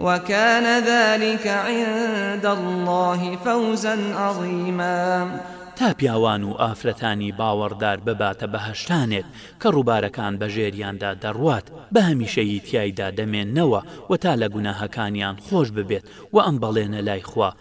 وکان ذلک عند اللە فوزا عظیما. تا پیاوان و ئافرەتانی باوەڕدار بباتە بەهەشتانێک کە ڕووبارەکان بەژێریاندا دەڕوات، بە هەمیشەیی تیایدا دەمێننەوە و تا لە گوناهەکانیان خۆش ببێت و ئەم بەڵێنە لای خوا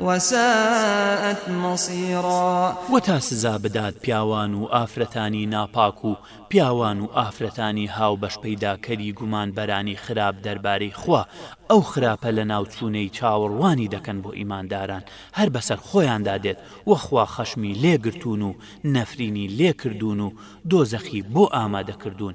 وساءت مصیرا. وە تا سزا بدات پیاوان و ئافرەتانی ناپاک و پیاوان و ئافرەتانی هاوبەش پەیداکەری گومانبەرانی خراپ دەربارەی خوا ئەو خراپە لەناوچونەی چاوەڕوانی دەکەن بۆ ئیمانداران هەر بەسەر خۆیاندا دێت وە خوا خەشمی لێگرتون و نەفرینی لێکردون و دۆزەخی بۆ ئامادەکردون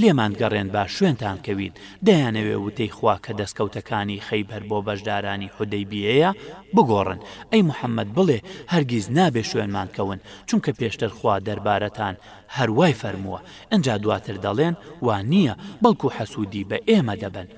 لێمان گەڕێن با شوێنتان کەوین، دەیانەوێ وتەی خوا کە دەسکەوتەکانی خەیبەر بۆ بەشدارانی حودەیبیەیە بگۆڕن، ئەی محەمەد بڵێ هەرگیز نابێ شوێنمان کەون، چونکە پێشتر خوا دەربارەتان هەر وای فەرمووە، ئنجا دواتر دەڵێن وا نییە، بەڵکو حەسوودی بە ئێمە دەبەن،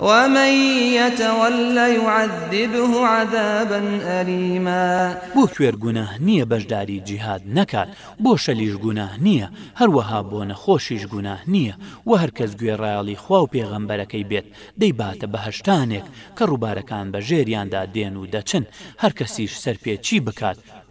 ومن یتول یعذبه عذابا الیما. بۆ کوێر گوناه نییە بەشداری جیهاد نەکات، بۆ شەلیش گوناه نییە، هەروەها بۆ نەخۆشیش گوناه نییە، وە هەرکەس گوێڕایەڵی خوا و پێغەمبەرەکەی بێت دەیباتە بەهەشتانێک کە ڕووبارەکان بەژێریاندا دێن و دەچن، هەرکەسیش سەرپێچی بکات،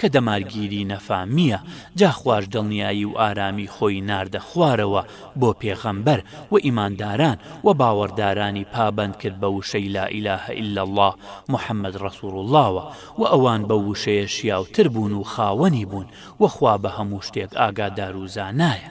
کە دەمارگیری نەفامیە جا خواش دڵنیایی و ئارامی خۆی ناردە خوارەوە بۆ پێغەمبەر و ئیمانداران و باوەڕدارانی پابەند کرد بە وشەی لا الە الا اللە محمد رسول اللە وە و ئەوان بەو وشەیە شیاوتر بوون و خاوەنی بوون و خوا بە هەموو شتێک ئاگادار و زانایە.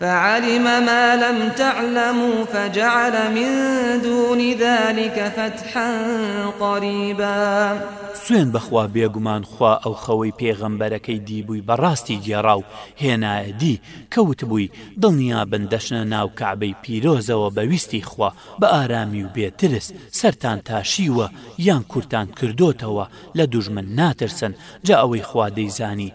فعلم ما لم تعلمو فجعل من دون ذلك فتحا قریبا سوێند بەخوا بێگومان خوا ئەو خەوەی پێغەمبەرەکەی دیبووی بەڕاستی گێڕا و هێنایە دی کە وتبووی دڵنیابن دەچنە ناو کەعبەی پیرۆزەوە بە ویستی خوا بە ئارامی و بێ ترس سەرتان تاشیوە یان کورتان کردۆتەوە لە دوژمن ناترسن جا ئەوەی خوا دەیزانی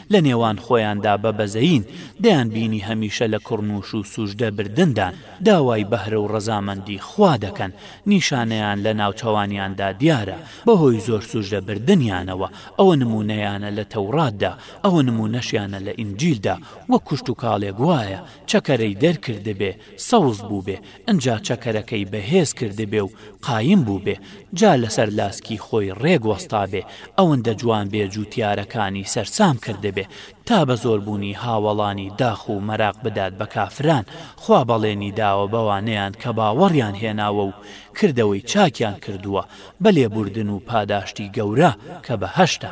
لە نێوان خۆیاندا بە بەزەیین دەیان بینی هەمیشە لە کڕنوش و سوژدە بردندان داوای بەهرە و ڕەزامەندی خوا دەکەن، نیشانەیان لە ناوچەوانیاندا دیارە بەهۆی زۆر سوژدە بردنیانەوە، ئەوە نمونەیانە لە تەوراتدا، ئەوە نمونەشیانە لە ئینجیلدا، وەک کشتوکاڵێک وایە چەکەرەی دەرکردبێ سەوز بوبێ، ئنجا چەکەرەکەی بەهێز کردبێ و قایم بووبێ، جا لەسەر لاسکی خۆی ڕێک وەستابێ، ئەوەندە جوان بێ جووتیارەکانی سەرسام کردبێ، تا بە زۆربوونی هاوەڵانی داخ و مەراق بدات بە کافران، خوا بەڵێنی داوە بەوانەیان کە باوەڕیان هێناوە و کردەوەی چاکیان کردووە، بە لێبووردن و پاداشتی گەورە کە بەهەشتە.